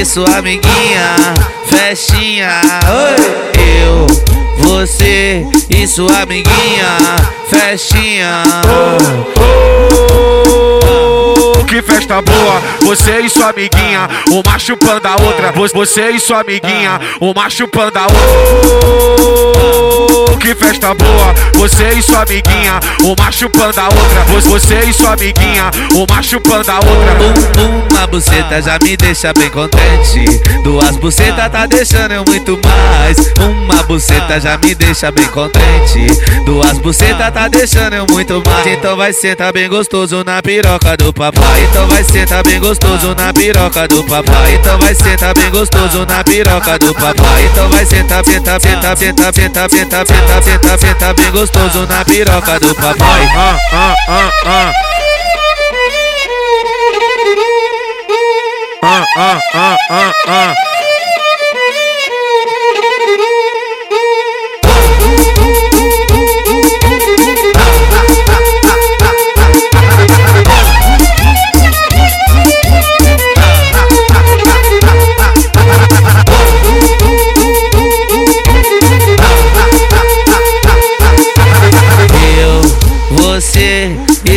E sua amiguinha, festinha. Oi. Eu, você e sua amiguinha, festinha. Oh, que festa boa, você e sua amiguinha, uma chupando a outra, Vo- você e sua amiguinha, uma chupando a outra. Oh, que festa boa, você e sua amiguinha, uma chupando a outra, Vo- você e sua amiguinha, uma chupando a outra. Um, uma buceta já me deixa bem contente. Duas bucetas tá deixando eu muito mais. Uma buceta já me deixa bem contente. Duas bucetas tá deixando eu muito mais. Então vai sentar bem gostoso na piroca do papai. Então vai sentar bem gostoso na piroca do papai. Então vai sentar bem gostoso na piroca do papai. Então vai sentar, sentar, sentar, sentar, sentar, sentar, sentar, sentar, sentar bem gostoso na piroca do papai. Ah, ah, ah. Ah, ah, ah, ah, ah.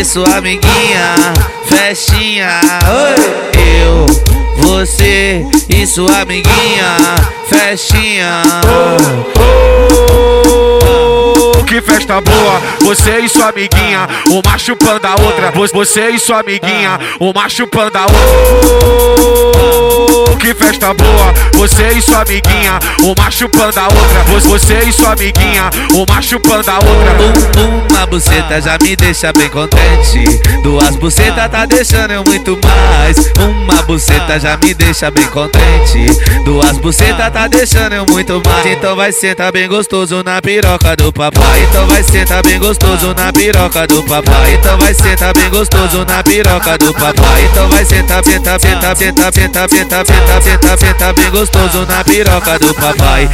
Sua amiguinha, festinha. Eu, você e sua amiguinha, festinha. Oh, que festa boa, você e sua amiguinha, uma chupando a outra, Vo- você e sua amiguinha, uma chupando a outra. Oh, que festa boa, você e sua amiguinha, uma chupando a outra, Vo- você e sua amiguinha, uma chupando a outra. Um, uma buceta já me deixa bem contente. Duas bucetas tá deixando eu muito mais. Uma buceta já me deixa bem contente. Duas bucetas tá deixando eu muito mais. Então vai sentar bem gostoso na piroca do papai. Então vai sentar bem gostoso na piroca do papai. Então vai sentar bem gostoso na piroca do papai. Então vai sentar, sentar, sentar, sentar, sentar, sentar, sentar, sentar, sentar bem gostoso na piroca do papai.